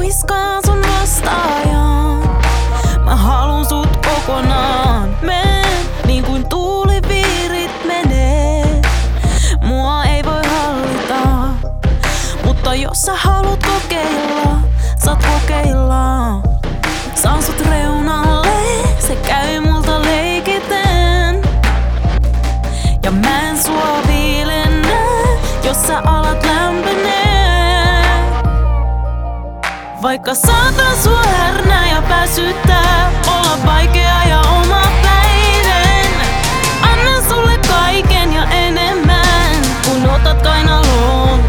iltana kuiskaan sun vastaajaan Mä halun sut kokonaan. Meen niin kuin tuuliviirit menee. Mua ei voi hallita. Mutta jos sä haluat kokeilla Saat kokeilla. Saan sut reunalle Se käy multa leikiten Ja mä en sua viilennä Jos sä alat Vaikka saatan sua härnää ja väsyttää Olla vaikea ja oma päiden Annan sulle kaiken ja enemmän Kun otat kainaloon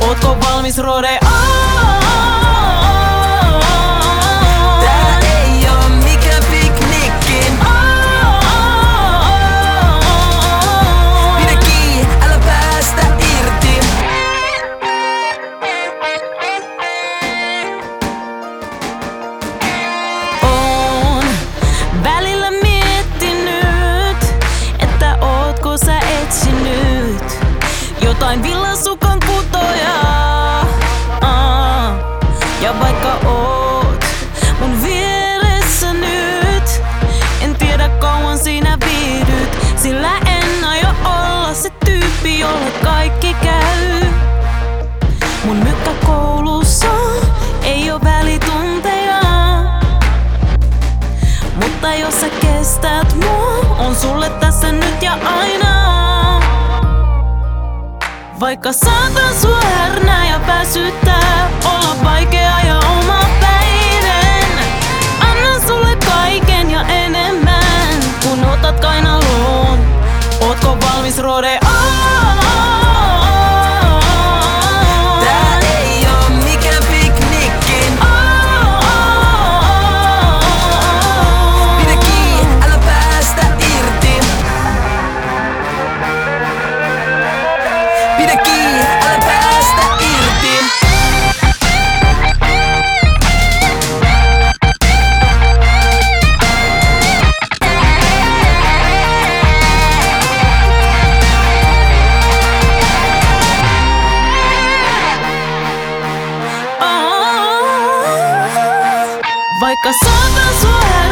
Ootko valmis rode? Ja vaikka oot mun vieressä nyt, en tiedä kauan sinä viihdyt, sillä en aio olla se tyyppi, jolle kaikki käy. Mun mykkä koulussa ei oo välitunteja. Mutta jos sä kestät mua, on sulle tässä nyt ja aina. Vaikka saatan sua härnää ja väsyttää, Vaikka saatan sua